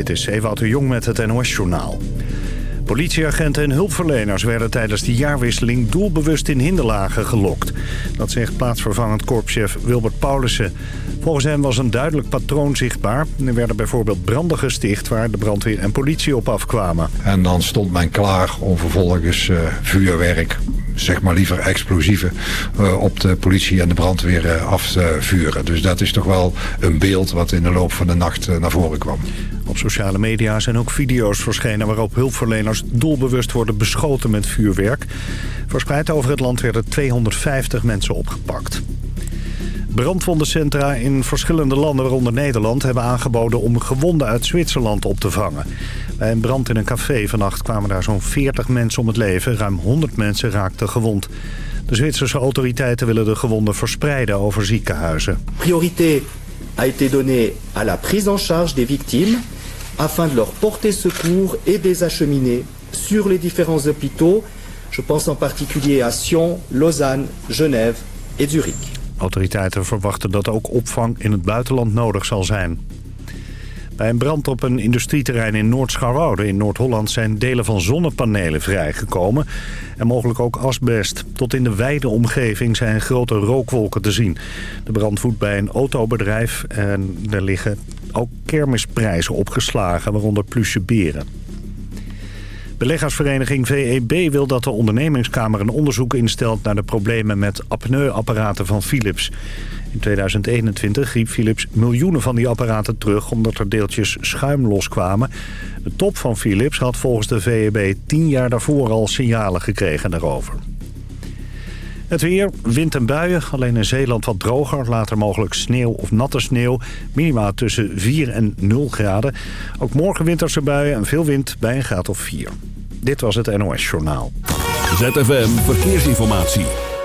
Dit is Ewout de Jong met het NOS-journaal. Politieagenten en hulpverleners werden tijdens de jaarwisseling doelbewust in hinderlagen gelokt. Dat zegt plaatsvervangend korpschef Wilbert Paulussen. Volgens hem was een duidelijk patroon zichtbaar. Er werden bijvoorbeeld branden gesticht waar de brandweer en politie op afkwamen. En dan stond men klaar om vervolgens uh, vuurwerk, zeg maar liever explosieven, uh, op de politie en de brandweer uh, af te vuren. Dus dat is toch wel een beeld wat in de loop van de nacht naar voren kwam. Op sociale media zijn ook video's verschenen waarop hulpverleners doelbewust worden beschoten met vuurwerk. Verspreid over het land werden 250 mensen opgepakt. Brandwondencentra in verschillende landen, waaronder Nederland... hebben aangeboden om gewonden uit Zwitserland op te vangen. Bij een brand in een café vannacht kwamen daar zo'n 40 mensen om het leven. Ruim 100 mensen raakten gewond. De Zwitserse autoriteiten willen de gewonden verspreiden over ziekenhuizen. Prioriteit a été donnée à la prise en charge des victimes... afin de leur porter secours et des acheminer sur les différents hôpitaux. Je pense en particulier à Sion, Lausanne, Genève et Zurich. Autoriteiten verwachten dat ook opvang in het buitenland nodig zal zijn. Bij een brand op een industrieterrein in Noord-Scharwoude in Noord-Holland... zijn delen van zonnepanelen vrijgekomen en mogelijk ook asbest. Tot in de wijde omgeving zijn grote rookwolken te zien. De brand woedt bij een autobedrijf en er liggen ook kermisprijzen opgeslagen... waaronder plusje beren. Beleggersvereniging VEB wil dat de ondernemingskamer een onderzoek instelt... naar de problemen met apneuapparaten van Philips. In 2021 riep Philips miljoenen van die apparaten terug... omdat er deeltjes schuim loskwamen. De top van Philips had volgens de VEB tien jaar daarvoor al signalen gekregen daarover. Het weer, wind en buien. Alleen in Zeeland wat droger. Later mogelijk sneeuw of natte sneeuw. Minima tussen 4 en 0 graden. Ook morgen winterse buien en veel wind bij een graad of 4. Dit was het NOS Journaal. ZFM Verkeersinformatie.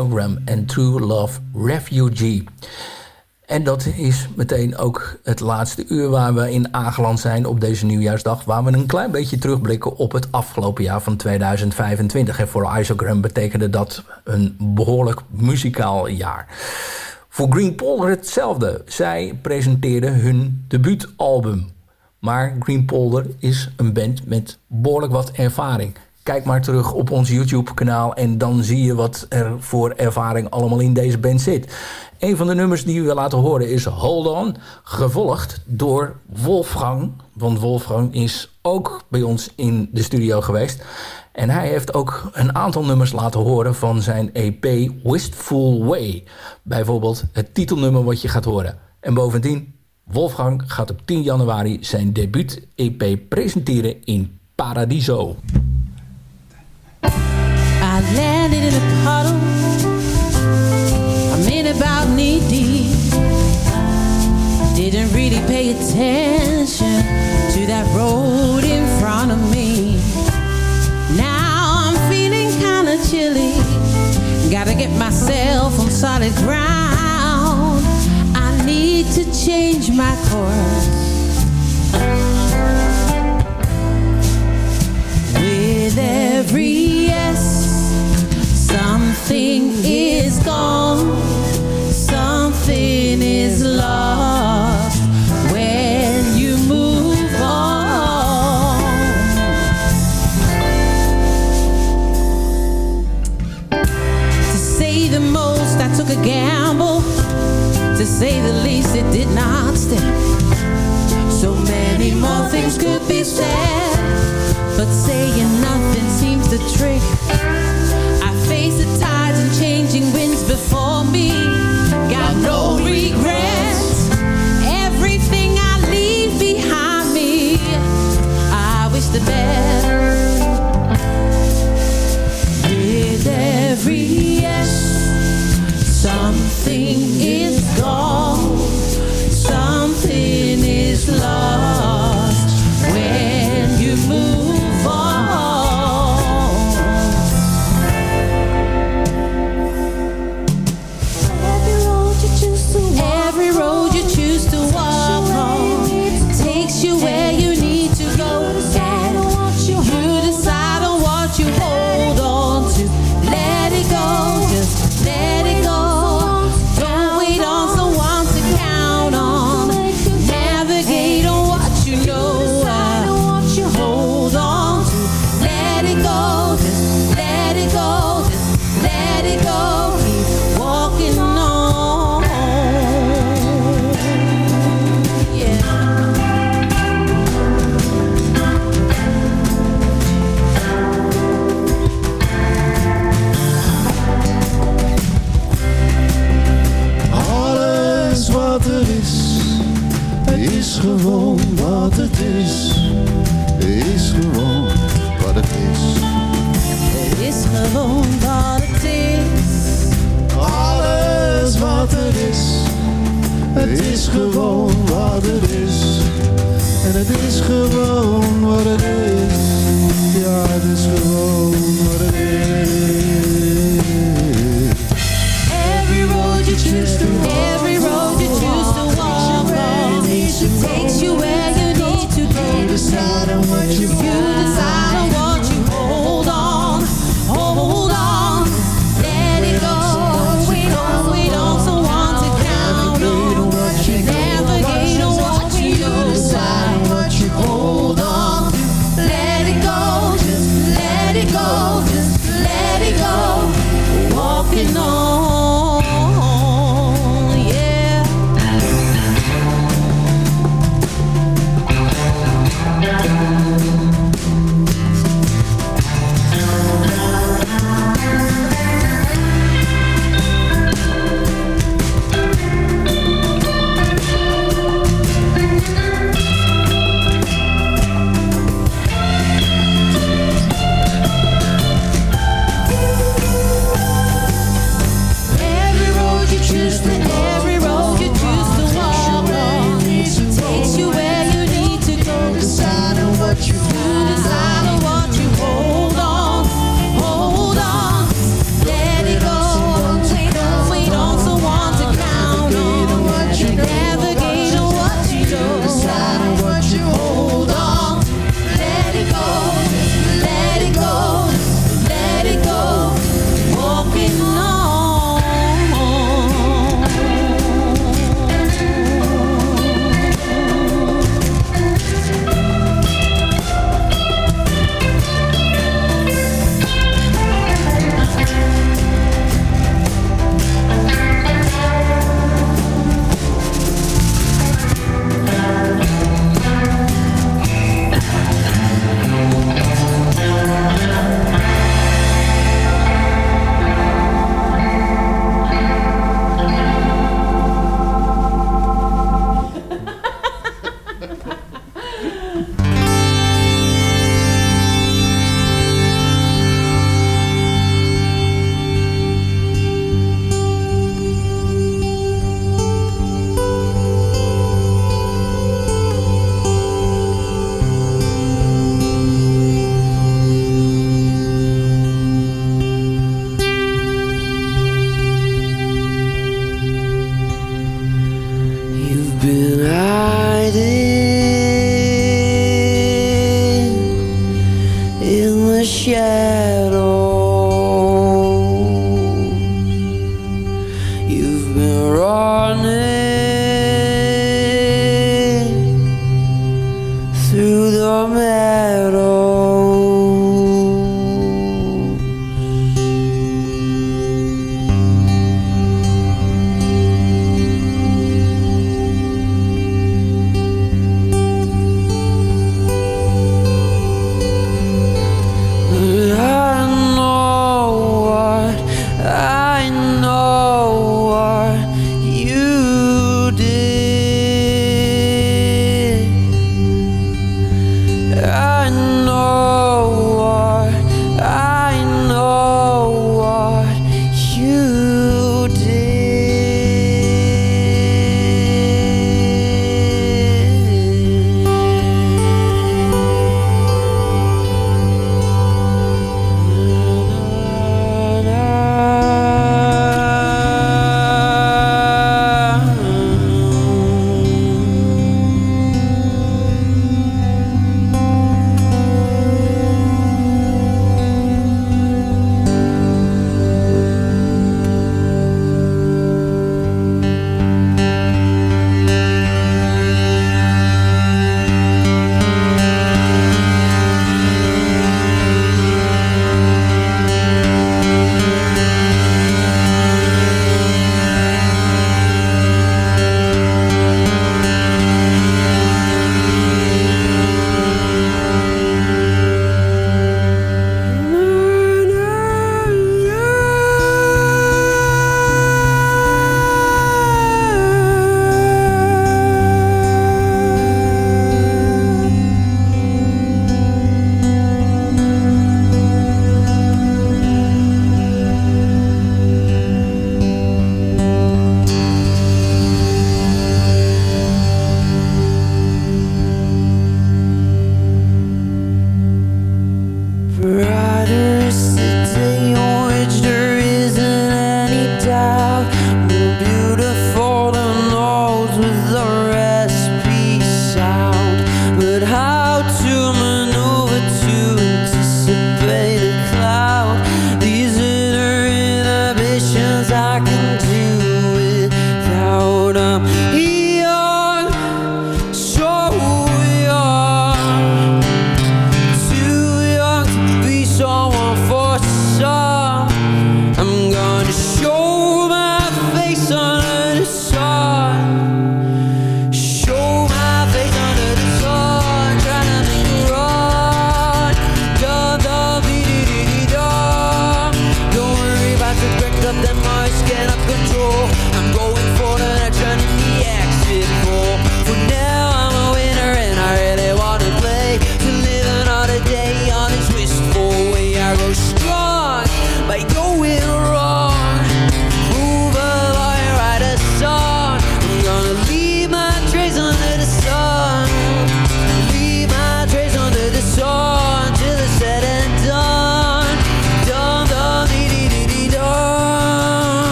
Met Isogram en True Love Refugee. En dat is meteen ook het laatste uur waar we in aangeland zijn op deze nieuwjaarsdag. Waar we een klein beetje terugblikken op het afgelopen jaar van 2025. En voor Isogram betekende dat een behoorlijk muzikaal jaar. Voor Green Polder hetzelfde. Zij presenteerden hun debuutalbum. Maar Green Polder is een band met behoorlijk wat ervaring. Kijk maar terug op ons YouTube-kanaal en dan zie je wat er voor ervaring allemaal in deze band zit. Een van de nummers die we laten horen is Hold On, gevolgd door Wolfgang. Want Wolfgang is ook bij ons in de studio geweest. En hij heeft ook een aantal nummers laten horen van zijn EP Wistful Way. Bijvoorbeeld het titelnummer wat je gaat horen. En bovendien, Wolfgang gaat op 10 januari zijn debuut-EP presenteren in Paradiso. Landed in a puddle. I'm in about knee deep. Didn't really pay attention to that road in front of me. Now I'm feeling kinda chilly. Gotta get myself on solid ground. I need to change my course. With every. Something is gone, something is lost when you move on. To say the most, I took a gamble. To say the least, it did not stick. So many more things could be said, but saying nothing I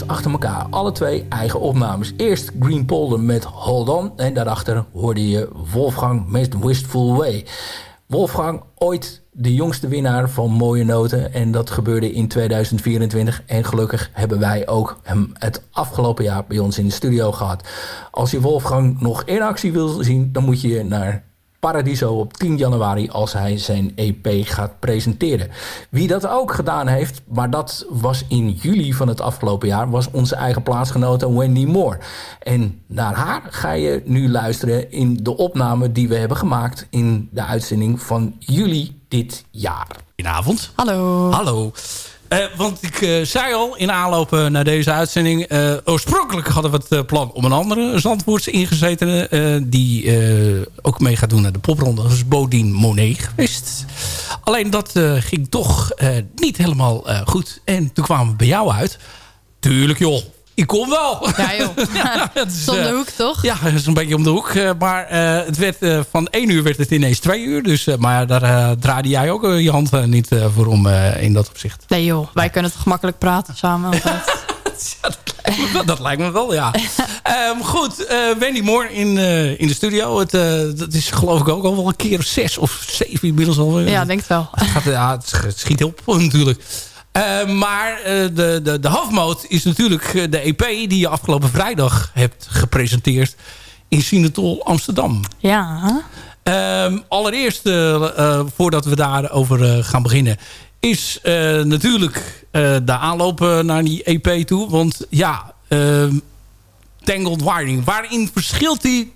achter elkaar. Alle twee eigen opnames. Eerst Green Polder met Hold On. En daarachter hoorde je Wolfgang met Wistful Way. Wolfgang, ooit de jongste winnaar van Mooie Noten. En dat gebeurde in 2024. En gelukkig hebben wij ook hem het afgelopen jaar bij ons in de studio gehad. Als je Wolfgang nog in actie wil zien, dan moet je naar Paradiso op 10 januari als hij zijn EP gaat presenteren. Wie dat ook gedaan heeft, maar dat was in juli van het afgelopen jaar, was onze eigen plaatsgenote Wendy Moore. En naar haar ga je nu luisteren in de opname die we hebben gemaakt in de uitzending van juli dit jaar. Goedenavond. Hallo. Hallo. Eh, want ik eh, zei al in aanloop eh, naar deze uitzending... oorspronkelijk hadden we het plan om een andere Zandvoortse ingezetene... die ook mee gaat doen naar de popronde. Dat is Bodien Monet geweest. Alleen dat ging toch niet helemaal goed. En toen kwamen we bij jou uit. Tuurlijk joh, ik kom wel. Ja joh. dat is, Om de eh, hoek toch? ja, dat is een beetje om de hoek. Eh, maar eh, het werd, van één uur werd het ineens twee uur. Dus, maar daar draaide jij ook je hand niet voor om in dat opzicht. Nee joh, wij kunnen toch gemakkelijk praten samen. Ja, dat, lijkt me wel, dat lijkt me wel, ja. Ehm, goed, eh, Wendy Moore in, in de studio. Het, dat is geloof ik ook al wel een keer of zes of zeven inmiddels al. ja, denk het wel. Het, gaat, ja, het het schiet op natuurlijk. Eh, maar eh, de, de, de is natuurlijk eh, de EP die je afgelopen vrijdag hebt gepresenteerd in Sinatol Amsterdam. Ja. Ehm, allereerst, voordat we daarover gaan beginnen... is natuurlijk de aanloop naar die EP toe. Want ja, ehm, Tangled Wiring. Waarin verschilt die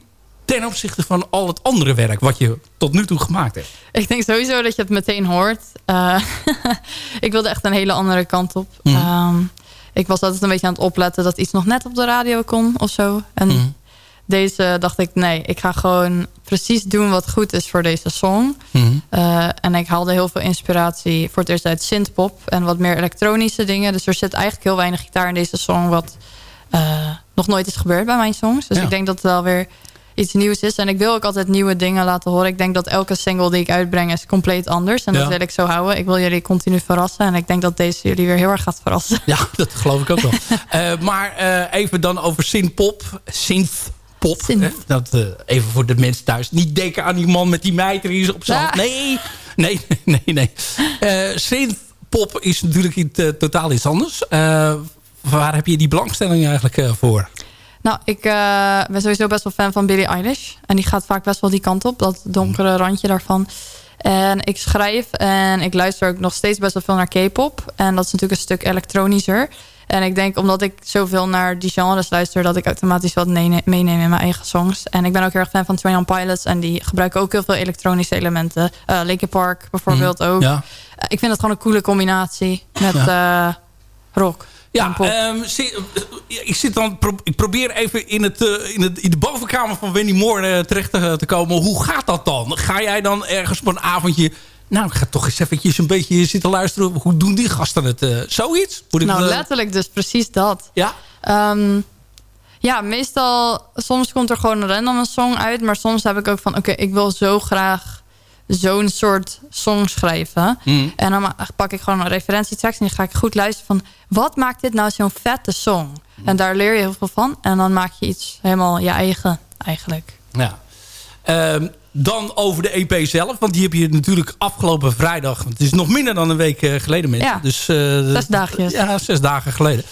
ten opzichte van al het andere werk... wat je tot nu toe gemaakt hebt? Ik denk sowieso dat je het meteen hoort. Eh, ik wilde echt een hele andere kant op. Mhm. Ehm, ik was altijd een beetje aan het opletten dat iets nog net op de radio kon of zo. En Mhm. deze dacht ik, nee, ik ga gewoon precies doen wat goed is voor deze song. Mhm. Eh, en ik haalde heel veel inspiratie voor het eerst uit synthpop en wat meer elektronische dingen. Dus er zit eigenlijk heel weinig gitaar in deze song, wat eh, nog nooit is gebeurd bij mijn songs. Dus Ja. ik denk dat het wel weer iets nieuws is. En ik wil ook altijd nieuwe dingen laten horen. Ik denk dat elke single die ik uitbreng is compleet anders. En Ja. dat wil ik zo houden. Ik wil jullie continu verrassen. En ik denk dat deze jullie weer heel erg gaat verrassen. Ja, dat geloof ik ook wel. Eh, maar eh, even dan over synthpop. Synthpop. Synth. hè, Dat, eh, even voor de mensen thuis. Niet denken aan die man met die mijter hier op zijn Ja. hand. Nee, nee, nee, nee. Eh synthpop is natuurlijk iets, totaal iets anders. Waar heb je die belangstelling eigenlijk voor? Nou, ik eh, ben sowieso best wel fan van Billie Eilish. En die gaat vaak best wel die kant op. Dat donkere randje daarvan. En ik schrijf en ik luister ook nog steeds best wel veel naar K-pop. En dat is natuurlijk een stuk elektronischer. En ik denk omdat ik zoveel naar die genres luister... dat ik automatisch wat nee- meeneem in mijn eigen songs. En ik ben ook heel erg fan van Train on Pilots. En die gebruiken ook heel veel elektronische elementen. Eh Linkin Park bijvoorbeeld ook. Ja. Eh, ik vind het gewoon een coole combinatie met eh, rock. Ja, ehm, eh, ik, zit dan, ik probeer even in, het, eh, in, het, in de bovenkamer van Wendy Moore eh, terecht te, te komen. Hoe gaat dat dan? Ga jij dan ergens op een avondje... Nou, ik ga toch eens eventjes een beetje zitten luisteren. Hoe doen die gasten het? zoiets? Moet ik Nou, letterlijk dus precies dat. Ja? Ehm, ja, meestal, soms komt er gewoon een random een song uit. Maar soms heb ik ook van, oké, ik wil zo graag zo'n soort song schrijven. Mhm. En dan pak ik gewoon een referentietekst en dan ga ik goed luisteren van... wat maakt dit nou zo'n vette song? En daar leer je heel veel van. En dan maak je iets helemaal je eigen, eigenlijk. Ja. Ehm, dan over de EP zelf. Want die heb je natuurlijk afgelopen vrijdag... Het is nog minder dan een week eh, geleden, mensen. Ja. Dus, eh, Zes dagjes. Ja, zes dagen geleden.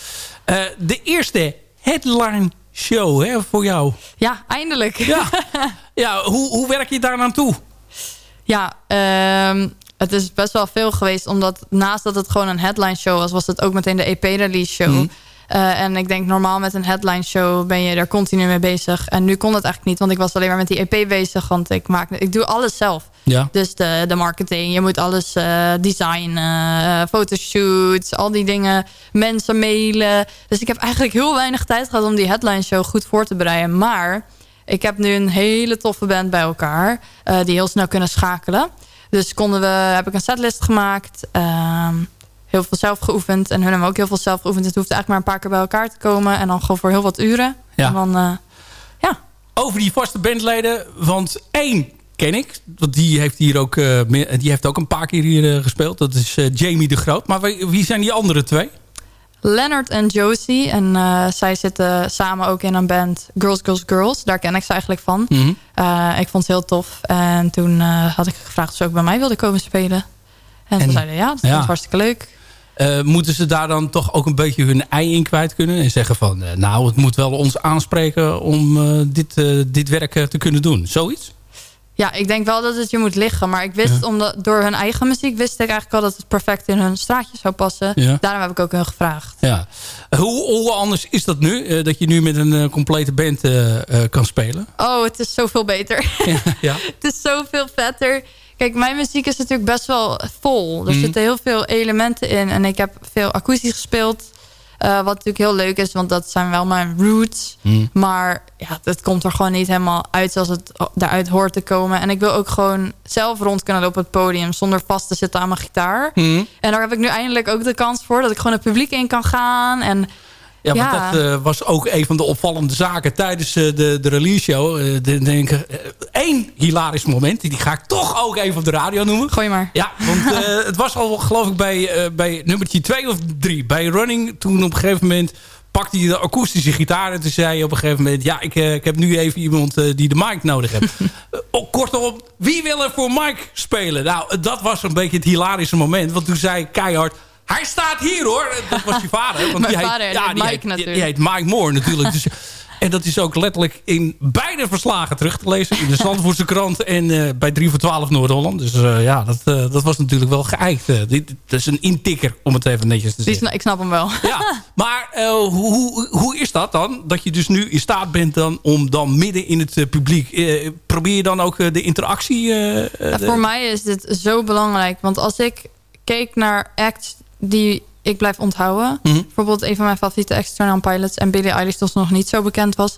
Eh, de eerste headline show hè, voor jou. Ja, eindelijk. Ja, ja hoe, hoe werk je daar naartoe? Ja, ehm, het is best wel veel geweest. Omdat naast dat het gewoon een headline show was... was het ook meteen de EP-release show. Mhm. Eh, en ik denk normaal met een headline show ben je er continu mee bezig. En nu kon het eigenlijk niet, want ik was alleen maar met die EP bezig. Want ik, maak, ik doe alles zelf. Ja. Dus de, de marketing, je moet alles eh, designen, eh, fotoshoots, al die dingen, mensen mailen. Dus ik heb eigenlijk heel weinig tijd gehad om die headline show goed voor te bereiden. Maar ik heb nu een hele toffe band bij elkaar, eh, die heel snel kunnen schakelen. Dus konden we, heb ik een setlist gemaakt, ehm, heel veel zelf geoefend. En hun hebben ook heel veel zelf geoefend. Het hoeft eigenlijk maar een paar keer bij elkaar te komen. En dan gewoon voor heel wat uren. Ja. En dan, eh, ja. Over die vaste bandleden. Want één ken ik. Want die heeft hier ook, eh, die heeft ook een paar keer hier gespeeld. Dat is Jamie de Groot. Maar wie, wie zijn die andere twee? Leonard en Josie. En eh, zij zitten samen ook in een band Girls, Girls, Girls. Daar ken ik ze eigenlijk van. Mhm. Eh, ik vond ze heel tof. En toen eh, had ik gevraagd of ze ook bij mij wilden komen spelen. En, En- ze zeiden ja, dat ja. is hartstikke leuk. Moeten ze daar dan toch ook een beetje hun ei in kwijt kunnen? En zeggen van, nou, het moet wel ons aanspreken om dit, dit werk te kunnen doen. Zoiets? Ja, ik denk wel dat het je moet liggen. Maar ik wist, omdat, door hun eigen muziek wist ik eigenlijk al dat het perfect in hun straatje zou passen. Ja. Daarom heb ik ook hun gevraagd. Ja. Hoe, hoe anders is dat nu? eh, dat je nu met een eh, complete band eh, kan spelen? Oh, het is zoveel beter. ja. het is zoveel vetter. Kijk, mijn muziek is natuurlijk best wel vol. Er Mhm. zitten heel veel elementen in. En ik heb veel akoestisch gespeeld. Eh, wat natuurlijk heel leuk is, want dat zijn wel mijn roots. Mhm. Maar ja, het komt er gewoon niet helemaal uit zoals het daaruit hoort te komen. En ik wil ook gewoon zelf rond kunnen lopen op het podium... zonder vast te zitten aan mijn gitaar. Mhm. En daar heb ik nu eindelijk ook de kans voor... dat ik gewoon het publiek in kan gaan. En Ja, want Ja. dat eh, was ook een van de opvallende zaken tijdens eh, de, de release show. De- denk één hilarisch moment, die ga ik toch ook even op de radio noemen. gooi maar. Ja, want het was al geloof ik bij, bij nummertje 2 of 3. Bij Running toen op een gegeven moment pakte hij de akoestische gitaar. En toen zei op een gegeven moment... ja, ik, ik heb nu even iemand die de mic nodig heeft. Oh, kortom, wie wil er voor Mike spelen? Nou, dat was een beetje het hilarische moment. Want toen zei keihard... Hij staat hier hoor. Dat was je vader. Want Mijn die vader, ja, heet die Mike heet, natuurlijk. Die heet Mike Moore natuurlijk. Dus, en dat is ook letterlijk in beide verslagen terug te lezen. In de Zandvoortse krant en eh, bij 3 voor 12 Noord-Holland. Dus eh, ja, dat, eh, dat was natuurlijk wel geëikt. Dit, dat is een intikker, om het even netjes te zeggen. sna- ik snap hem wel. Ja, maar hoe, hoe, is dat dan? Dat je dus nu in staat bent dan om dan midden in het publiek... probeer je dan ook de interactie... Ja, de- voor mij is dit zo belangrijk. Want als ik keek naar acts die ik blijf onthouden... Mhm. bijvoorbeeld een van mijn favoriete On Pilots... en Billie Eilish, ze nog niet zo bekend was...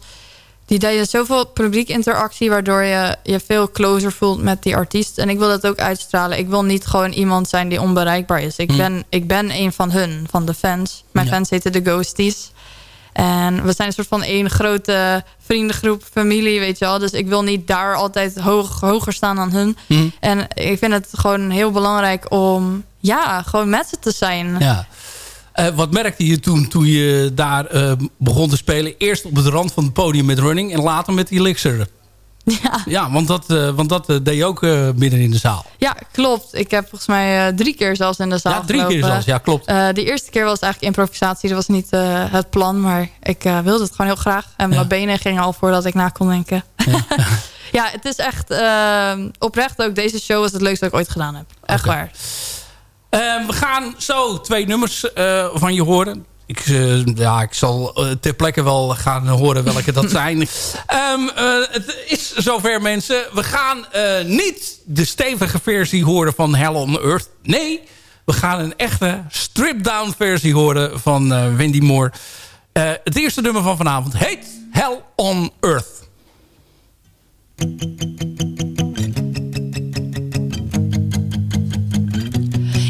die deden zoveel publiek interactie... waardoor je je veel closer voelt met die artiest. En ik wil dat ook uitstralen. Ik wil niet gewoon iemand zijn die onbereikbaar is. Ik, Mhm. ben, ik ben een van hun, van de fans. Mijn Ja. fans heten de Ghosties. En we zijn een soort van één grote vriendengroep, familie, weet je wel. Dus ik wil niet daar altijd hoog, hoger staan dan hun. Mhm. En ik vind het gewoon heel belangrijk om, ja, gewoon met ze te zijn. Ja. Eh, wat merkte je toen, toen je daar eh, begon te spelen? Eerst op het rand van het podium met Running en later met Elixir. Ja, Ja, want dat, eh, want dat eh, deed je ook eh, midden in de zaal. ja klopt. Ik heb volgens mij drie keer zelfs in de zaal ja, drie keer zelfs. Ja, klopt. De eerste keer was eigenlijk improvisatie. Dat was niet het plan, maar ik wilde het gewoon heel graag. En Ja. mijn benen gingen al voordat ik na kon denken. Ja, het is echt eh, oprecht ook. Deze show was het leukste dat ik ooit gedaan heb. Echt waar. Eh, we gaan zo twee nummers van je horen. Ik, eh, ja, ik zal eh, ter plekke wel gaan horen welke dat zijn. Ehm, eh, het is zover mensen. We gaan niet de stevige versie horen van Hell on Earth. Nee, we gaan een echte stripped-down versie horen van Wendy Moore. Het eerste nummer van vanavond heet Hell on Earth.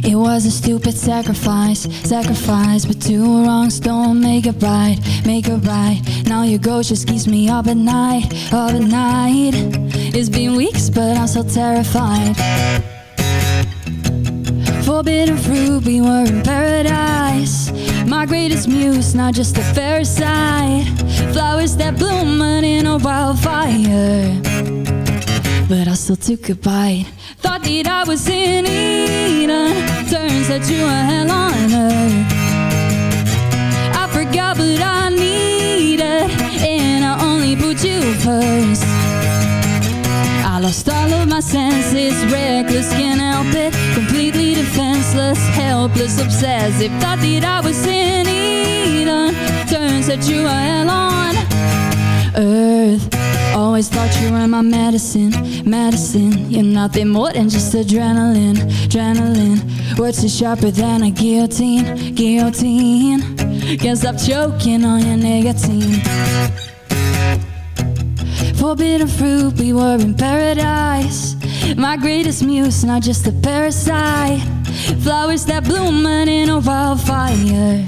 It was a stupid sacrifice, sacrifice, but two wrongs don't make it right, make it right. Now your ghost just keeps me up at night, up at night. It's been weeks, but I'm so terrified. Forbidden fruit, we were in paradise. My greatest muse, not just a parasite. Flowers that bloom in a wildfire but I still took a bite. Thought that I was in Eden, uh, turns out you were hell on earth. I forgot, but I needed, and I only put you first. I lost all of my senses, reckless, can't help it. Completely defenseless, helpless, obsessive. Thought that I was in Eden, uh, turns out you were hell on earth. Always thought you were my medicine, medicine. You're nothing more than just adrenaline, adrenaline. Words are sharper than a guillotine, guillotine. Can't stop choking on your nicotine. Forbidden fruit, we were in paradise. My greatest muse, not just a parasite. Flowers that bloom in a wildfire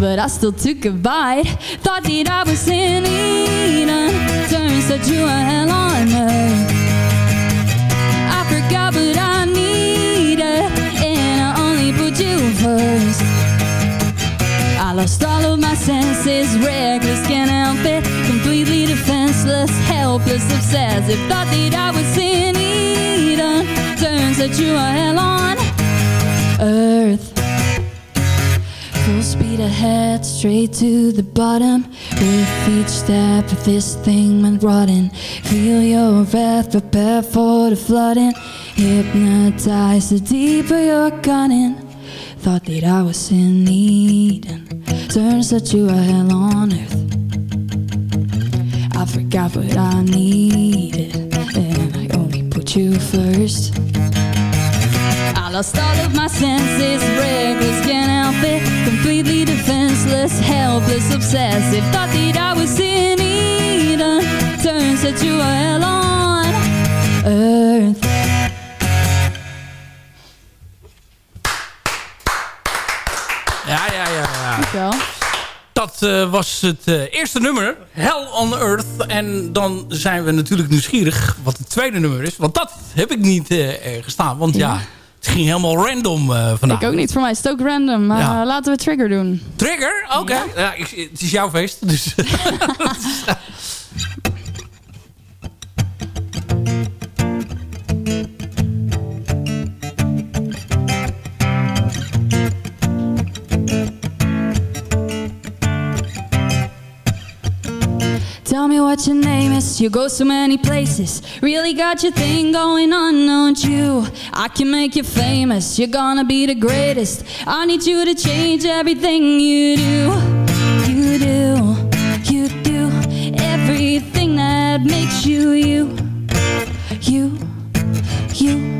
but I still took a bite. Thought that I was in Eden, turns you were hell on earth. I forgot, but I needed, and I only put you first. I lost all of my senses, reckless, can't help it. Completely defenseless, helpless, obsessive. Thought that I was in Eden. Turns you are hell on earth. Speed ahead, straight to the bottom. With each step, this thing went rotten. Feel your breath, prepare for the flooding. Hypnotized, the deeper you're gunning. Thought that I was in Eden. Turns out you are hell on earth. I forgot what I needed, and I only put you first. Lost all of my senses, reckless, can't help it. Completely defenseless, helpless, obsessive. Thought that I was in Eden. Turns out you are hell on earth. Ja, ja, ja. ja. Dankjewel. Dat eh, was het eh, eerste nummer, Hell on Earth. En dan zijn we natuurlijk nieuwsgierig wat het tweede nummer is. Want dat heb ik niet eh, er gestaan. Want ja, Ja. Het ging helemaal random eh, vandaag. Ik ook niet. Voor mij is het ook random. Ja. eh, laten we Trigger doen. Trigger? Oké. Ja. het is jouw feest. Dus. your name is. You go so many places. Really got your thing going on, don't you? I can make you famous. You're gonna be the greatest. I need you to change everything you do. You do. You do. Everything that makes you you. You. You.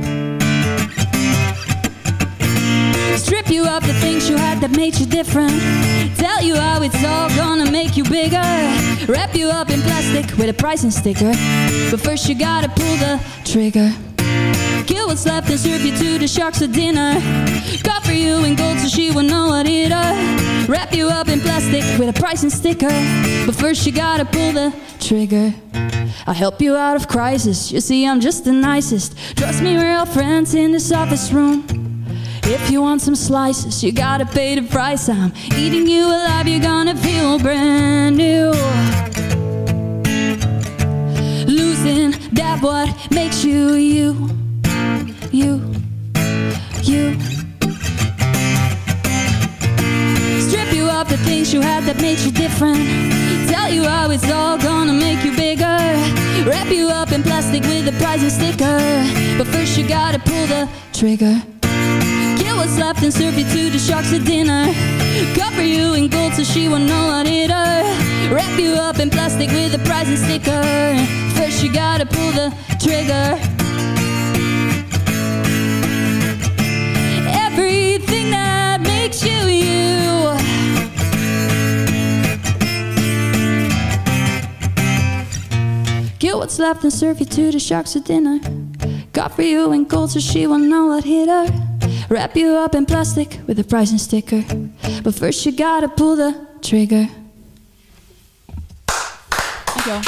Strip you of the things you had that made you different. Tell you how it's all gonna make you bigger. Wrap you up in plastic with a pricing sticker. But first you gotta pull the trigger. Kill what's left and serve you to the sharks for dinner. Cover you in gold so she will know what it is. Wrap you up in plastic with a pricing sticker. But first you gotta pull the trigger. I'll help you out of crisis. You see, I'm just the nicest. Trust me, we're all friends in this office room. If you want some slices, you gotta pay the price. I'm eating you alive, you're gonna feel brand new. Losing that what makes you you, you, you. Strip you of the things you had that made you different. Tell you how it's all gonna make you bigger. Wrap you up in plastic with a price and sticker. But first you gotta pull the trigger. What's left and serve you to the sharks at dinner. Cover you in gold so she won't know what her. Wrap you up in plastic with a price and sticker. First you gotta pull the trigger. Everything that makes you you. Kill what's left and serve you to the sharks at dinner. Cover you in gold so she won't know what hit her. Wrap you up in plastic with a price and sticker. But first you gotta pull the trigger. Dankjewel.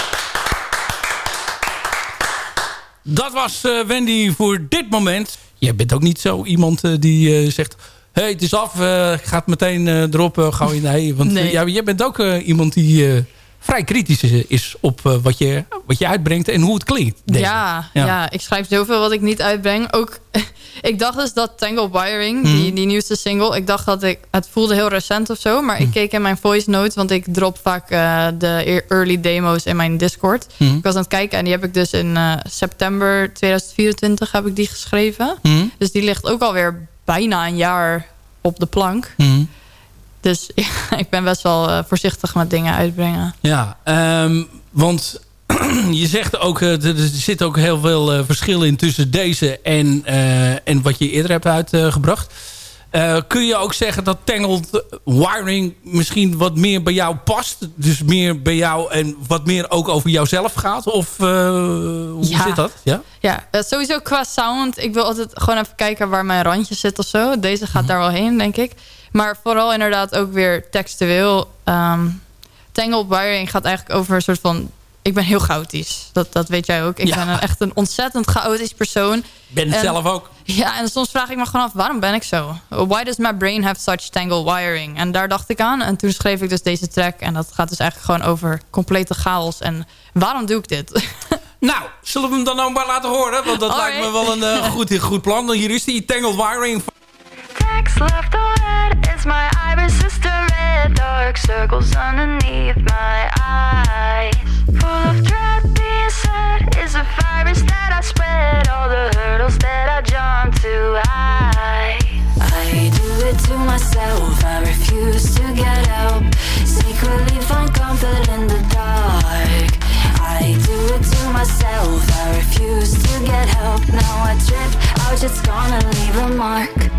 Dat was eh, Wendy voor dit moment. Jij bent ook niet zo iemand eh, die eh, zegt... Hé, hey, het is af, eh, gaat meteen eh, erop, uh, gauw in nee. Want Nee. ja, jij bent ook eh, iemand die eh, vrij kritisch is, op eh, wat, je, wat je uitbrengt en hoe het klinkt. Ja, Ja. ja. ik schrijf zoveel wat ik niet uitbreng. Ook, ik dacht dus dat Tangle Wiring, Mhm. die, die nieuwste single... ik dacht dat ik... Het voelde heel recent of zo. Maar Mhm. ik keek in mijn voice notes... want ik drop vaak eh, de ear- early demo's in mijn Discord. Mhm. Ik was aan het kijken en die heb ik dus in eh, september 2024 heb ik die geschreven. Mhm. Dus die ligt ook alweer bijna een jaar op de plank. Mhm. Dus ja, ik ben best wel eh, voorzichtig met dingen uitbrengen. Ja, ehm, want je zegt ook, eh, er zit ook heel veel eh, verschil in tussen deze en, en wat je eerder hebt uitgebracht. Kun je ook zeggen dat Tangled Wiring misschien wat meer bij jou past? Dus meer bij jou en wat meer ook over jouzelf gaat? Of hoe Ja. zit dat? Ja? Ja, sowieso qua sound. Ik wil altijd gewoon even kijken waar mijn randje zit of zo. Deze gaat daar wel heen, denk ik. Maar vooral inderdaad ook weer textueel. Um, Tangled Wiring gaat eigenlijk over een soort van ik ben heel chaotisch. Dat, dat weet jij ook. Ik Ja. ben een, echt een ontzettend chaotisch persoon. ben het En- zelf ook. Ja, en soms vraag ik me gewoon af, waarom ben ik zo? Why does my brain have such tangled wiring? En daar dacht ik aan. En toen schreef ik dus deze track. En dat gaat dus eigenlijk gewoon over complete chaos. En waarom doe ik dit? Nou, zullen we hem dan ook maar laten horen? Want dat lijkt me wel een eh, goed, goed plan. Dan Hier is die Tangled Wiring. Text left unread is my iris sister red dark circles underneath my eyes. Full of dread being said is a virus that I spread all the hurdles that I jump to I I do it to myself I refuse to get help secretly find comfort in the dark. I do it to myself I refuse to get help. Now I trip out it's gonna leave a mark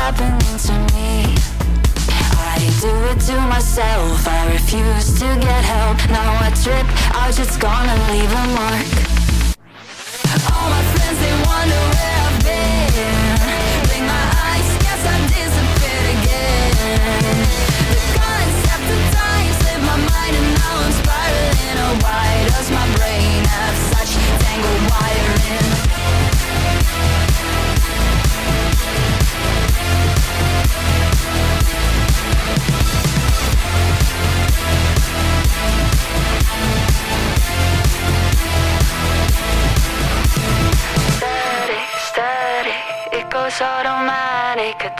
happening to me? I do it to myself, I refuse to get help. Now I trip out, just gonna leave a mark. All my friends, they wonder where I've been. Blink my eyes, guess I disappeared again. The concept of time slipped my mind and now I'm spiraling. Oh, why does my brain have such tangled wiring?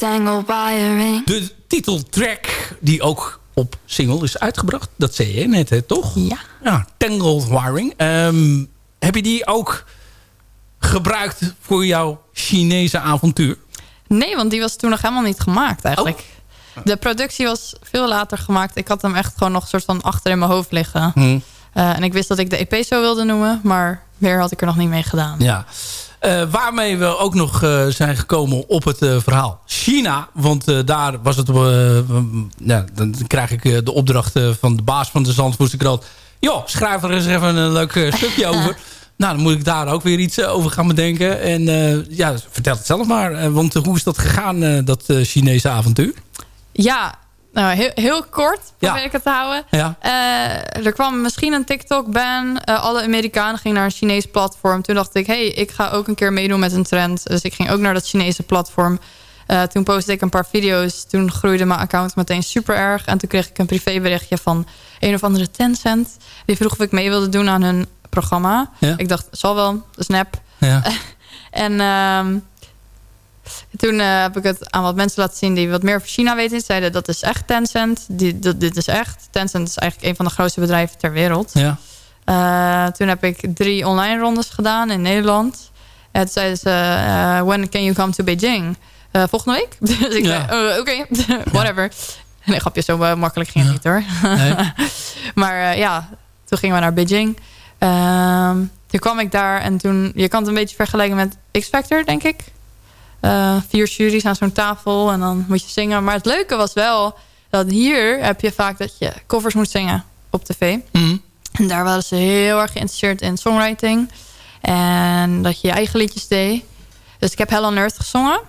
such tangled wiring? De titeltrack die ook op single is uitgebracht. Dat zei je net, hè, toch? Ja. Ja, Tangled Wiring. Ehm, heb je die ook gebruikt voor jouw Chinese avontuur? Nee, want die was toen nog helemaal niet gemaakt eigenlijk. De productie was veel later gemaakt. Ik had hem echt gewoon nog soort van achter in mijn hoofd liggen. Hm. Eh, en ik wist dat ik de EP zo wilde noemen. Maar meer had ik er nog niet mee gedaan. Ja. Eh, waarmee we ook nog eh, zijn gekomen op het eh, verhaal China. Want daar was het... ja, dan krijg ik de opdracht van de baas van de Zandvoortse krant. Joh, schrijf er eens even een leuk stukje over. Nou, dan moet ik daar ook weer iets over gaan bedenken. En ja, vertel het zelf maar. Want hoe is dat gegaan, dat Chinese avontuur? Ja, nou, heel, heel kort probeer ik het te houden. Ja. Eh, er kwam misschien een TikTok-ban. Eh, alle Amerikanen gingen naar een Chinees platform. Toen dacht ik, hey, ik ga ook een keer meedoen met een trend. Dus ik ging ook naar dat Chinese platform. Eh, toen postte ik een paar video's. Toen groeide mijn account meteen super erg. En toen kreeg ik een privéberichtje van een of andere Tencent. Die vroeg of ik mee wilde doen aan hun programma. Ja. Ik dacht, zal wel, dat is nep. Ja. En toen eh, heb ik het aan wat mensen laten zien die wat meer over China weten. Zeiden dat is echt Tencent. Die, dat, dit is echt. Tencent is eigenlijk een van de grootste bedrijven ter wereld. Ja. Eh, toen heb ik drie online rondes gedaan in Nederland. En toen zeiden ze, eh, when can you come to Beijing? Volgende week? dus ik Ja. zei, oh, oké, whatever. Nee, grapje, zo makkelijk ging het niet hoor. Nee. maar ja, toen gingen we naar Beijing. Ehm, toen kwam ik daar en toen... Je kan het een beetje vergelijken met X-Factor, denk ik. Eh, vier juries aan zo'n tafel en dan moet je zingen. Maar het leuke was wel dat hier heb je vaak dat je covers moet zingen op tv. Mhm. En daar waren ze heel erg geïnteresseerd in songwriting. En dat je je eigen liedjes deed. Dus ik heb Hell on Earth gezongen.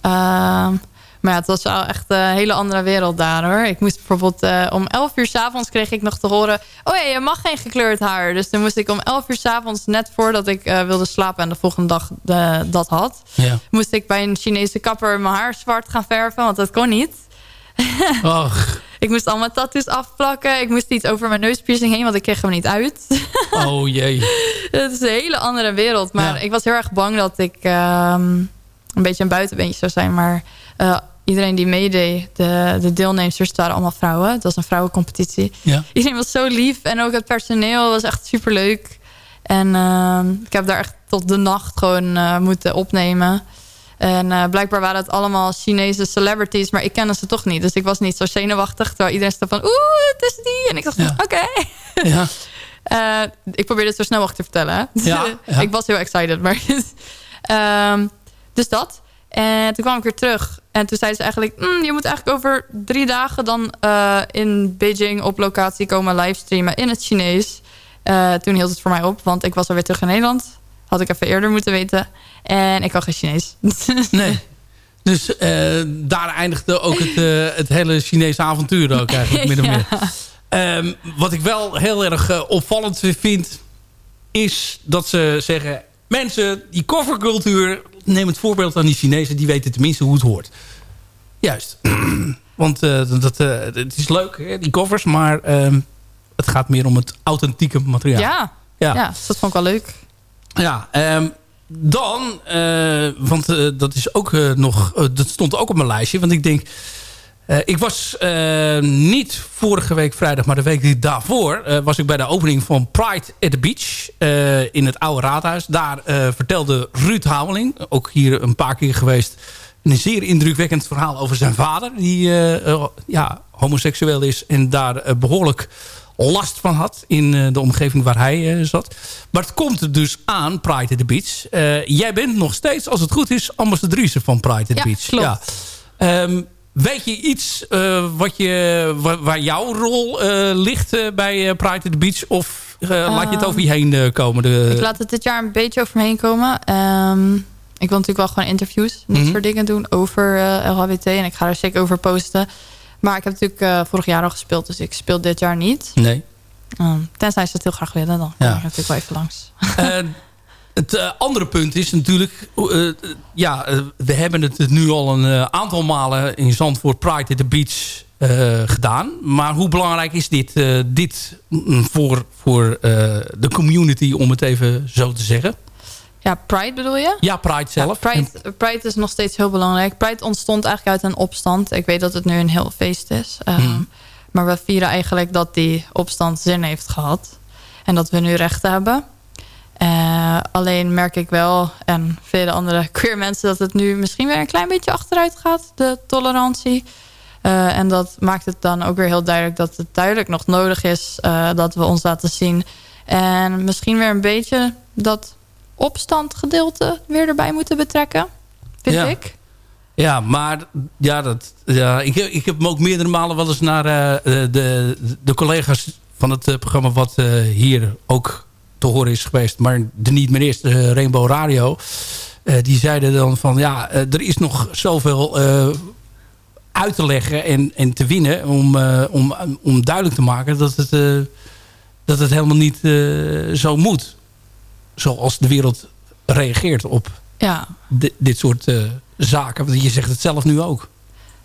Ehm, Maar ja, het was wel echt een hele andere wereld daar hoor. Ik moest bijvoorbeeld eh, om 11 uur s'avonds kreeg ik nog te horen... oh ja, je mag geen gekleurd haar. Dus toen moest ik om 11 uur s'avonds, net voordat ik eh, wilde slapen... en de volgende dag eh, dat had... Ja. moest ik bij een Chinese kapper mijn haar zwart gaan verven. Want dat kon niet. Och, Ik moest allemaal tattoos afplakken. Ik moest iets over mijn neuspiercing heen, want ik kreeg hem niet uit. oh jee. Het is een hele andere wereld. Maar Ja. ik was heel erg bang dat ik ehm, een beetje een buitenbeentje zou zijn. Maar eh, iedereen die meedeed, de, de deelnemers, waren allemaal vrouwen. Het was een vrouwencompetitie. Ja. Iedereen was zo lief. En ook het personeel was echt superleuk. En ehm, ik heb daar echt tot de nacht gewoon eh, moeten opnemen. En eh, blijkbaar waren het allemaal Chinese celebrities. Maar ik kende ze toch niet. Dus ik was niet zo zenuwachtig. Terwijl iedereen stond van, oeh, het is die. En ik dacht, Ja. oké. Ja. Ik probeerde het zo snel mogelijk te vertellen. ik was heel excited. Maar Ehm, dus dat. En toen kwam ik weer terug. En toen zeiden ze eigenlijk... "Mm, je moet eigenlijk over drie dagen dan eh, in Beijing op locatie komen livestreamen in het Chinees. Eh, toen hield het voor mij op. Want ik was alweer terug in Nederland. Had ik even eerder moeten weten. En ik kan geen Chinees. Nee. Dus eh, daar eindigde ook het, het hele Chinese avontuur ook eigenlijk, min of Ja. meer. Ehm, wat ik wel heel erg opvallend vind... is dat ze zeggen... mensen, die koffercultuur... neem het voorbeeld aan die Chinezen... die weten tenminste hoe het hoort. Juist. Want eh, dat, eh, het is leuk, hè, die koffers... maar ehm, het gaat meer om het authentieke materiaal. Ja. Ja. Ja. dus dat vond ik wel leuk. Ja, ehm, dan, eh, want dat is ook nog, dat stond ook op mijn lijstje. Want ik denk, eh, ik was eh, niet vorige week vrijdag, maar de week die daarvoor eh, was ik bij de opening van Pride at the Beach in het oude raadhuis. Daar vertelde Ruud Houweling, ook hier een paar keer geweest, een zeer indrukwekkend verhaal over zijn vader. Die ja, homoseksueel is en daar eh, behoorlijk last van had in de omgeving waar hij zat. Maar het komt er dus aan, Pride at the Beach. Jij bent nog steeds, als het goed is, ambassadrice van Pride at the Ja, Beach. klopt. Ehm, weet je iets eh, wat je, waar, waar jouw rol eh, ligt eh, bij Pride at the Beach? Of laat je het over je heen eh, komen? De, Ik laat het dit jaar een beetje over me heen komen. Ehm, ik wil natuurlijk wel gewoon interviews. Dit Mhm. soort dingen doen over LHBT. En ik ga er zeker over posten. Maar ik heb natuurlijk vorig jaar al gespeeld. Dus ik speel dit jaar niet. Nee. Ehm, tenzij ze het heel graag willen. Dan Ja. kom ik natuurlijk wel even langs. Het eh, andere punt is natuurlijk... eh, eh, ja, we hebben het nu al een aantal malen in Zandvoort Pride at the Beach gedaan. Maar hoe belangrijk is dit, dit mm, voor, voor de community, om het even zo te zeggen? Ja, Pride bedoel je? Ja, Pride zelf. Ja, Pride, Pride is nog steeds heel belangrijk. Pride ontstond eigenlijk uit een opstand. Ik weet dat het nu een heel feest is. Ehm, Mhm. Maar we vieren eigenlijk dat die opstand zin heeft gehad. En dat we nu rechten hebben. Eh, alleen merk ik wel, en vele andere queer mensen... dat het nu misschien weer een klein beetje achteruit gaat, de tolerantie. Eh, en dat maakt het dan ook weer heel duidelijk dat het duidelijk nog nodig is... eh, dat we ons laten zien. En misschien weer een beetje dat opstandgedeelte weer erbij moeten betrekken. Vind Ja. ik. Ja, maar ja, dat, ja, ik, ik heb hem ook meerdere malen wel eens naar de, de collega's van het programma... wat hier ook te horen is geweest, maar er niet meer is, de Rainbow Radio... eh, die zeiden dan van, ja, eh, er is nog zoveel eh, uit te leggen en, en te winnen... Om, om, om duidelijk te maken dat het, dat het helemaal niet zo moet. Zoals de wereld reageert op Ja, di- dit soort zaken. Want je zegt het zelf nu ook.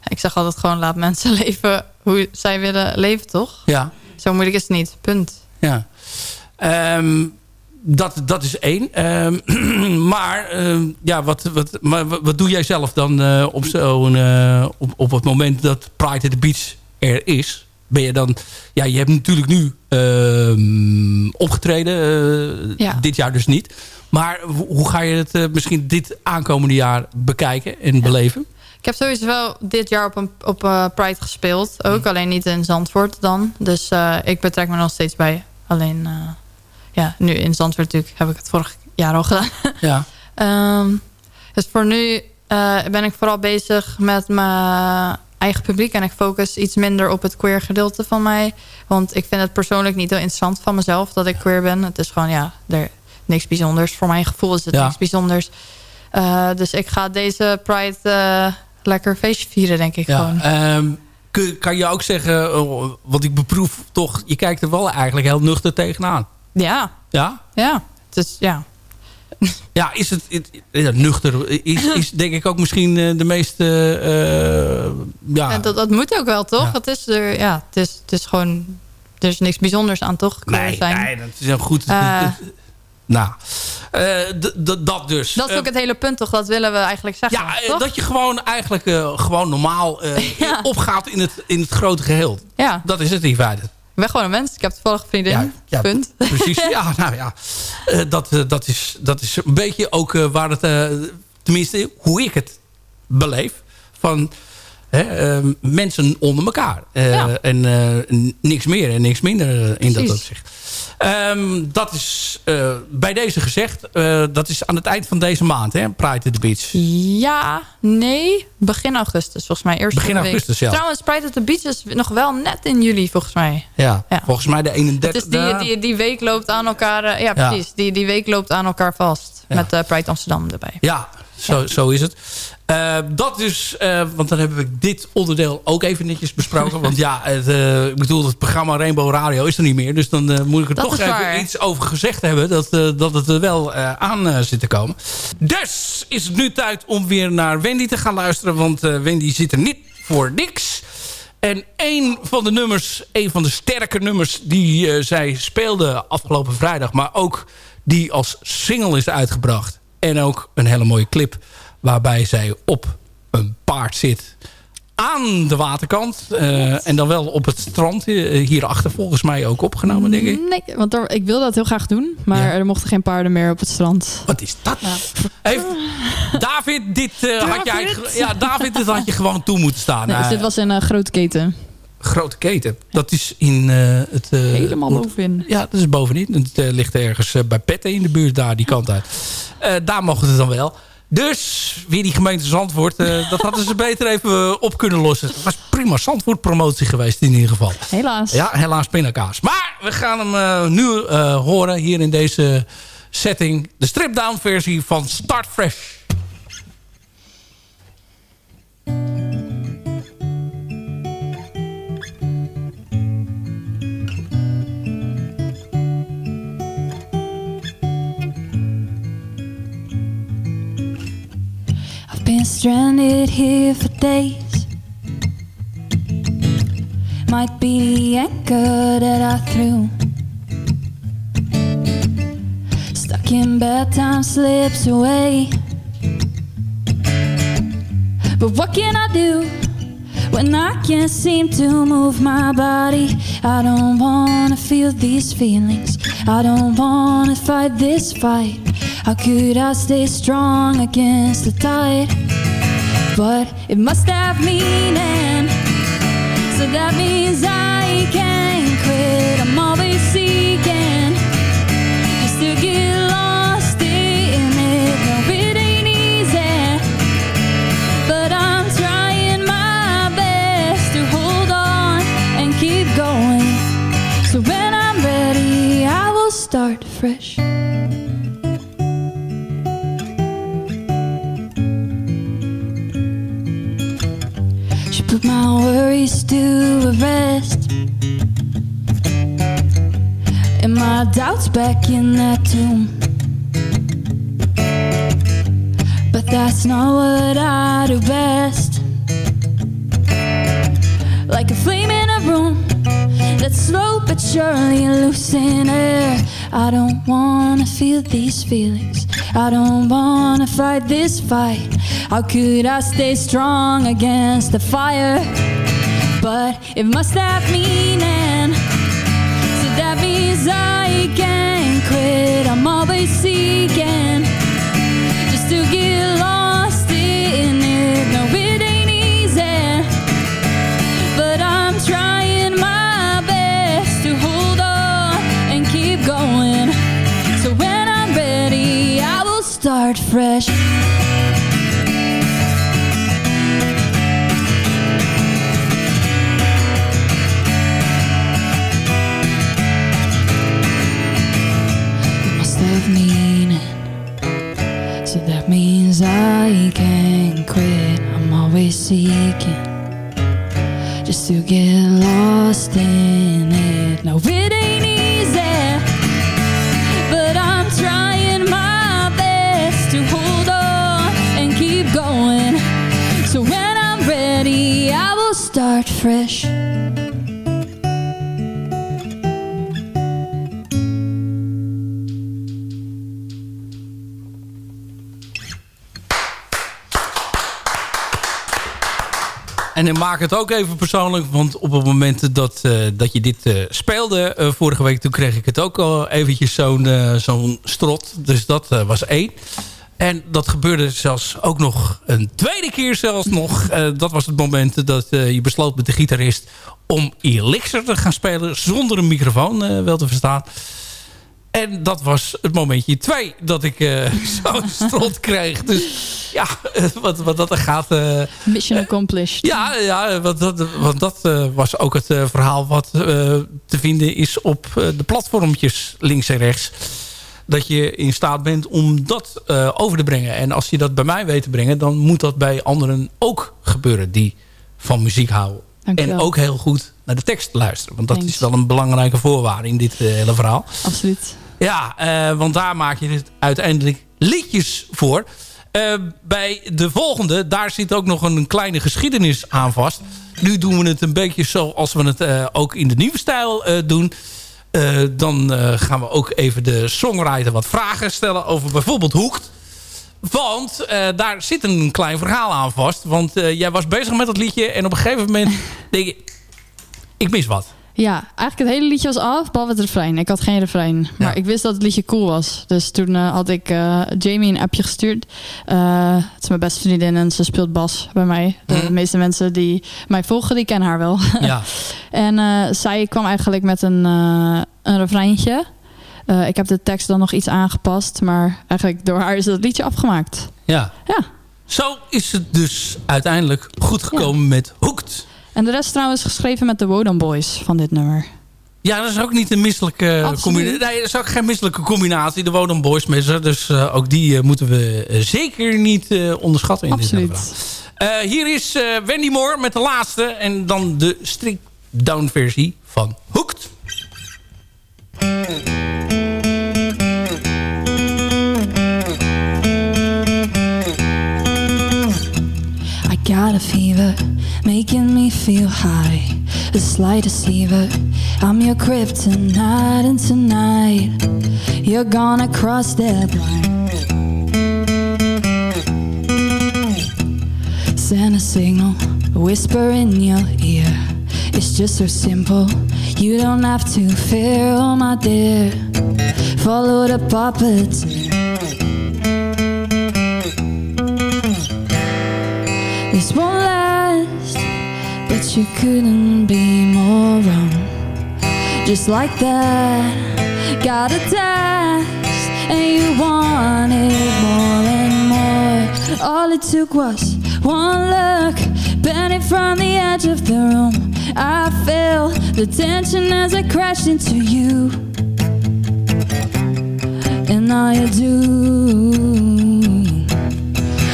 ik zeg altijd gewoon laat mensen leven hoe zij willen leven, toch? Ja, Zo moeilijk is het niet, punt. ja. Ehm, dat, dat is één. Ehm, maar ehm, ja, wat, wat, maar wat, doe jij zelf dan eh, op, zo'n, eh, op, op het moment dat Pride at the Beach er is? Ben je dan... Ja, je hebt natuurlijk nu opgetreden. eh, Ja. Dit jaar dus niet. Maar hoe ga je het misschien dit aankomende jaar bekijken en beleven? Ik heb sowieso wel dit jaar op, een, op Pride gespeeld. Ook, alleen niet in Zandvoort dan. Dus ik betrek me nog steeds bij. Alleen, ja, nu in Zandvoort natuurlijk heb ik het vorig jaar al gedaan. Ja. Ehm, dus voor nu eh, ben ik vooral bezig met mijn eigen publiek. En ik focus iets minder op het queer gedeelte van mij. Want ik vind het persoonlijk niet heel interessant van mezelf dat ik queer ben. Het is gewoon, ja, er, niks bijzonders. Voor mijn gevoel is het Ja. niks bijzonders. Eh, dus ik ga deze Pride eh, lekker feestje vieren, denk ik Ja, gewoon. ehm, kun- kan je ook zeggen, oh, want ik beproef toch... je kijkt er wel eigenlijk heel nuchter tegenaan. Ja, Ja? ja. Dus ja. Ja, is het... nuchter is, is denk ik ook misschien eh, de meest... eh, ja, dat, dat moet ook wel, toch? Ja. Het is er, ja, het is, het is gewoon... Er is niks bijzonders aan, toch? nee, zijn. nee, dat is heel goed. Eh. nou, dat dus. Dat is ook het hele punt, toch? Dat willen we eigenlijk zeggen. Ja, toch? dat je gewoon eigenlijk gewoon normaal opgaat in het, in het grote geheel. Ja. Dat is het in feite. Ik ben gewoon een mens. Ik heb toevallig vriendin. Ja, ja, Punt. Precies, ja, nou ja. Eh, dat, eh, dat, is, dat is een beetje ook eh, waar het, tenminste hoe ik het beleef. Van hè, eh, mensen onder elkaar. Eh, Ja. En eh, niks meer en niks minder eh, in dat opzicht. Ehm, dat is bij deze gezegd. dat is aan het eind van deze maand, hè? Pride at the Beach. Ja, nee. Begin augustus, volgens mij. Eerste Begin week. augustus, ja. Trouwens, Pride at the Beach is nog wel net in juli, volgens mij. Ja, Ja. volgens mij de 31 Het is die, die, die week loopt aan elkaar... ja, Ja. precies. Die, die week loopt aan elkaar vast. Met Pride Amsterdam erbij. Ja, zo, zo is het. Eh, dat dus, eh, want dan hebben we dit onderdeel ook even netjes besproken. want ja, het, eh, ik bedoel, het programma Rainbow Radio is er niet meer. Dus dan moet ik er Dat toch even waar. iets over gezegd hebben. Dat, dat het er wel aan zit te komen. Dus is het nu tijd om weer naar Wendy te gaan luisteren. Want Wendy zit er niet voor niks. En een van de nummers, een van de sterke nummers die zij speelde afgelopen vrijdag. Maar ook die als single is uitgebracht. En ook een hele mooie clip waarbij zij op een paard zit. Aan de waterkant. eh, en dan wel op het strand. eh, hierachter volgens mij ook opgenomen denk ik. Nee, want er- ik wil dat heel graag doen. Maar er mochten geen paarden meer op het strand. Wat is dat nou? Heeft David, dit, eh, had eigenlijk, ja, David, dit had je gewoon toe moeten staan. Nee, dus dit was een grote keten. Grote keten. Dat is in eh, het... eh, Helemaal bovenin. Ja, dat is bovenin. Het eh, ligt ergens bij Petten in de buurt, daar die kant uit. Daar mogen het dan wel. Dus, weer die gemeente Zandvoort. dat hadden ze beter even op kunnen lossen. Het was prima Zandvoort promotie geweest in ieder geval. Helaas. Ja, helaas pindakaas. Maar we gaan hem nu horen hier in deze setting. De strip-down versie van Start Fresh. Been stranded here for days. Might be the anchor that I threw. Stuck in bad time slips away. But what can I do when I can't seem to move my body? I don't wanna feel these feelings. I don't wanna fight this fight. How could I stay strong against the tide? But it must have meaning. So that means I can't quit. I'm always my worries to rest. And my doubts back in that tomb. But that's not what I do best. Like a flame in a room that's slow but surely losing air. I don't wanna feel these feelings. I don't wanna fight this fight. How could I stay strong against the fire? But it must have meaning. So that means I can't quit. I'm always seeking just to get lost in it. No, it ain't easy, but I'm trying my best to hold on and keep going. So when I'm ready, I will start fresh. Just to get lost in it. No, it ain't easy, but I'm trying my best to hold on and keep going. So when I'm ready, I will start fresh. En ik maak het ook even persoonlijk. Want op het moment dat, eh, dat je dit eh, speelde eh, vorige week... toen kreeg ik het ook al eventjes zo'n zo'n strot. Dus dat was één. En dat gebeurde zelfs ook nog een tweede keer zelfs nog. Dat was het moment dat je besloot met de gitarist... om Elixir te gaan spelen zonder een microfoon wel te verstaan. En dat was het momentje twee dat ik eh, zo'n strot kreeg. Dus ja, eh, wat, wat dat er gaat... eh, Mission accomplished. ja, ja want dat, want dat was ook het verhaal wat te vinden is op de platformpjes links en rechts. Dat je in staat bent om dat over te brengen. En als je dat bij mij weet te brengen, dan moet dat bij anderen ook gebeuren die van muziek houden. Dankjewel. En ook heel goed naar de tekst luisteren. Want dat Thanks. is wel een belangrijke voorwaarde in dit hele verhaal. Absoluut. Ja, eh, want daar maak je het uiteindelijk liedjes voor. Eh, bij de volgende, daar zit ook nog een kleine geschiedenis aan vast. Nu doen we het een beetje zoals we het eh, ook in de nieuwe stijl doen. Dan gaan we ook even de songwriter wat vragen stellen over bijvoorbeeld Hoekt. Want daar zit een klein verhaal aan vast. Want jij was bezig met dat liedje en op een gegeven moment denk je... Ik mis wat. Ja, eigenlijk het hele liedje was af, behalve het refrein. Ik had geen refrein. Maar ik wist dat het liedje cool was. Dus toen eh, had ik eh, Jamie een appje gestuurd. Eh, het is mijn beste vriendin en ze speelt bas bij mij. De Mhm. meeste mensen die mij volgen, die kennen haar wel. Ja. en zij kwam eigenlijk met een, een refreintje. Ik heb de tekst dan nog iets aangepast. Maar eigenlijk door haar is het liedje afgemaakt. Ja. ja. Zo is het dus uiteindelijk goed gekomen met Hoekt. En de rest trouwens geschreven met de Wodan Boys van dit nummer. Ja, dat is ook niet een misselijke Absoluut. combinatie. Nee, dat is ook geen misselijke combinatie. De Wodan Boys Messer. Dus eh, ook die eh, moeten we eh, zeker niet eh, onderschatten in dit Absoluut. Eh, hier is eh, Wendy Moore met de laatste. En dan de strict-down versie van Hoekt. I got a fever, making me feel high. A slight deceiver. I'm your kryptonite, and tonight you're gonna cross that line. Send a signal, whisper in your ear. It's just so simple. You don't have to fear, oh my dear. Follow the puppeteer. This won't last, you couldn't be more wrong. Just like that, got a taste, and you wanted more and more. All it took was one look, bending from the edge of the room. I felt the tension as I crashed into you, and now you do.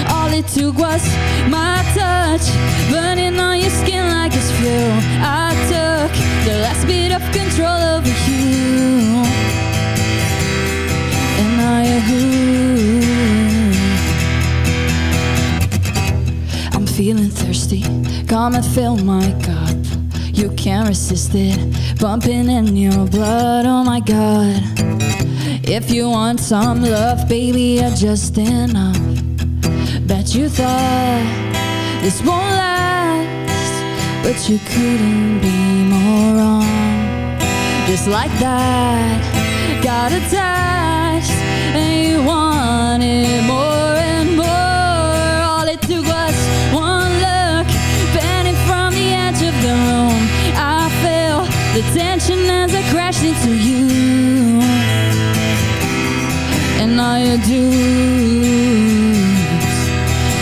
All it took was my touch, burning on your and fill my cup. You can't resist it, bumping in your blood. Oh my god. If you want some love, baby, you're just enough. Bet you thought this won't last, but you couldn't be more wrong. Just like that, got attached, and you wanted more. The tension as I crashed into you, and now you do.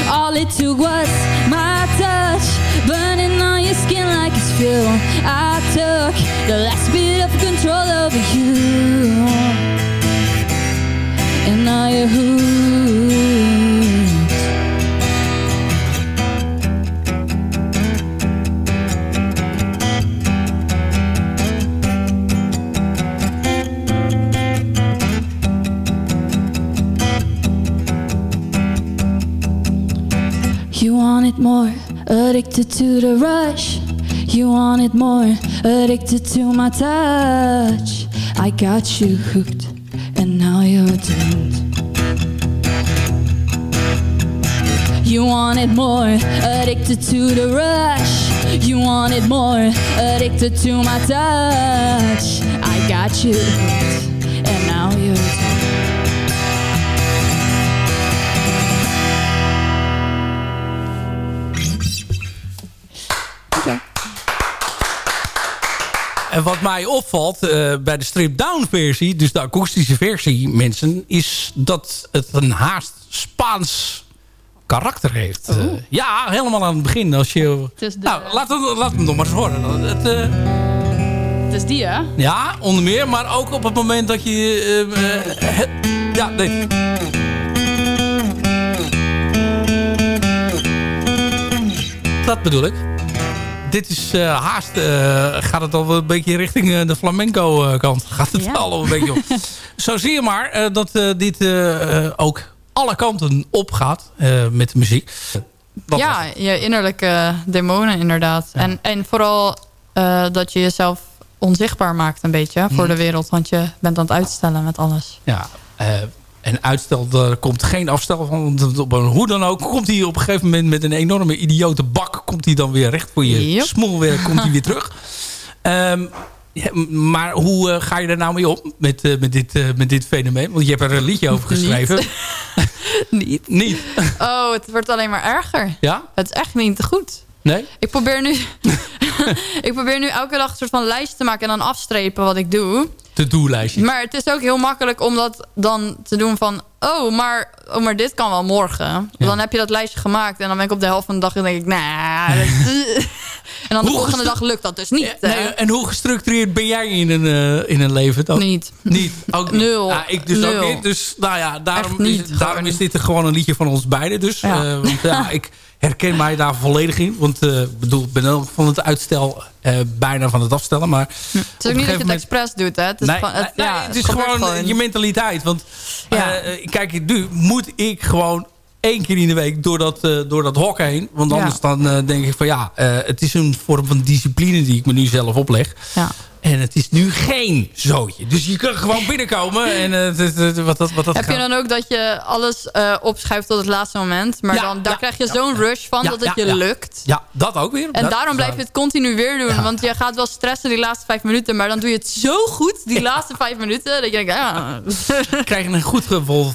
All it took was my touch, burning on your skin like it's fuel. I took the last bit of control over you, and now you're hooked. It more, addicted to the rush. You wanted more, addicted to my touch. I got you hooked, and now you're doomed. You want it more, addicted to the rush. You wanted more, addicted to my touch. I got you hooked, and now you're doomed. En wat mij opvalt eh, bij de strip-down versie, dus de akoestische versie, mensen, is dat het een haast Spaans karakter heeft. Eh, ja, helemaal aan het begin. Als je... Het is de- Nou, laat hem, laat hem nog maar eens horen. Het, eh, Het is die, hè? ja, onder meer, maar ook op het moment dat je... eh, eh, het- ja, nee. Dat bedoel ik. Dit is eh, haast, eh, gaat het al een beetje richting eh, de flamenco kant. Gaat het Ja. al een beetje op. Zo zie je maar dat dit ook alle kanten opgaat met de muziek. Ja, je innerlijke demonen inderdaad. En, en vooral dat je jezelf onzichtbaar maakt een beetje voor Mhm. de wereld. Want je bent aan het uitstellen met alles. Ja, en uitstel, er komt geen afstel van. want Op een, hoe dan ook, komt hij op een gegeven moment met een enorme idiote bak... komt hij dan weer recht voor je Yep. smoelwerk, komt hij weer terug. Ehm, ja, maar hoe eh, ga je er nou mee om met, eh, met, dit, eh, met dit fenomeen? Want je hebt er een liedje over geschreven. niet. Niet? Oh, het wordt alleen maar erger. Ja? Het is echt niet goed. Nee? Ik probeer nu, ik probeer nu elke dag een soort van lijst te maken en dan afstrepen wat ik doe. To-do-lijstje. Maar het is ook heel makkelijk om dat dan te doen van... Oh, maar, oh, maar dit kan wel morgen. Dan heb je dat lijstje gemaakt. En dan ben ik op de helft van de dag en denk ik... Nah, dat- en dan de Hoe volgende dag lukt dat dus niet. Nee, en hoe gestructureerd ben jij in een, eh, in een leven dan? Niet. Niet? Ook niet. Nul. Ja, ik dus ook Nul. niet. Dus nou ja, daarom, niet, is, daarom is dit gewoon een liedje van ons beiden. Dus, Ja. Eh, want ja, ik herken mij daar volledig in. Want eh, ik bedoel, ik ben ook van het uitstel eh, bijna van het afstellen. Maar Het is ook niet dat je het expres doet, hè. Het is, Nee, het, nee, ja, het is gewoon, je mentaliteit. Want Ja. eh, kijk, nu moet ik gewoon één keer in de week door dat, eh, door dat hok heen. Want Ja. anders dan denk ik van ja, het is een vorm van discipline die ik me nu zelf opleg. Ja. En het is nu geen zootje. Dus je kan gewoon binnenkomen. En eh, wat dat, wat dat Heb je dan ook dat je alles eh, opschuift tot het laatste moment? Maar Ja, dan, daar ja, krijg je zo'n ja. rush van dat het je lukt. Ja, dat ook weer. En Dat- daarom blijf je het continu weer doen. Want je gaat wel stressen die laatste vijf minuten. Maar dan doe je het zo goed, die laatste vijf minuten. Dat je denkt, ja. krijg je een goed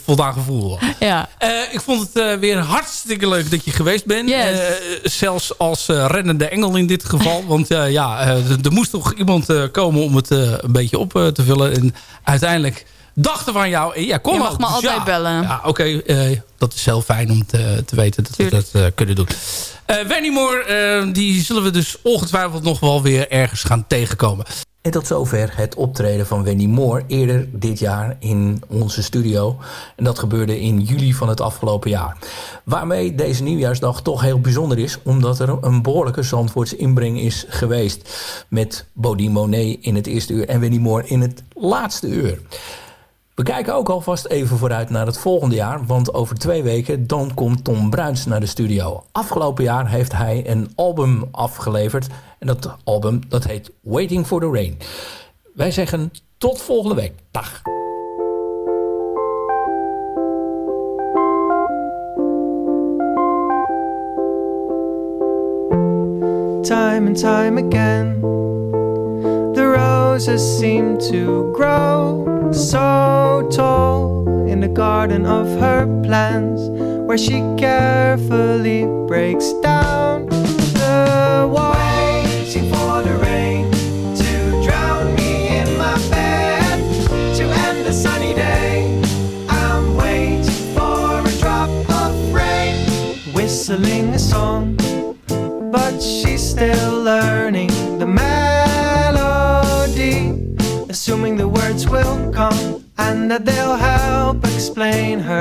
voldaan gevoel. ja. Eh, ik vond het weer hartstikke leuk dat je geweest bent. Yes. Zelfs als rennende engel in dit geval. Want ja, er- moest toch iemand komen om het eh, een beetje op eh, te vullen. En uiteindelijk dachten van jou... Ja, kom Je mag ook. me Dus altijd ja. bellen. Ja, oké. eh, dat is heel fijn om te, te weten dat Tuurlijk. we dat kunnen doen. Eh Wenny Moore, die zullen we dus ongetwijfeld nog wel weer ergens gaan tegenkomen. En tot zover het optreden van Wendy Moore eerder dit jaar in onze studio. En dat gebeurde in juli van het afgelopen jaar. Waarmee deze nieuwjaarsdag toch heel bijzonder is... omdat er een behoorlijke Zandvoortse inbreng is geweest... met Bodie Monet in het eerste uur en Wendy Moore in het laatste uur. We kijken ook alvast even vooruit naar het volgende jaar... want over twee weken dan komt Tom Bruins naar de studio. Afgelopen jaar heeft hij een album afgeleverd... en dat album dat heet Waiting for the Rain. Wij zeggen tot volgende week. Dag. time and time again. The roses seem to grow so tall in the garden of her plans, where she carefully breaks down she's still learning the melody. Assuming the words will come and that they'll help explain her.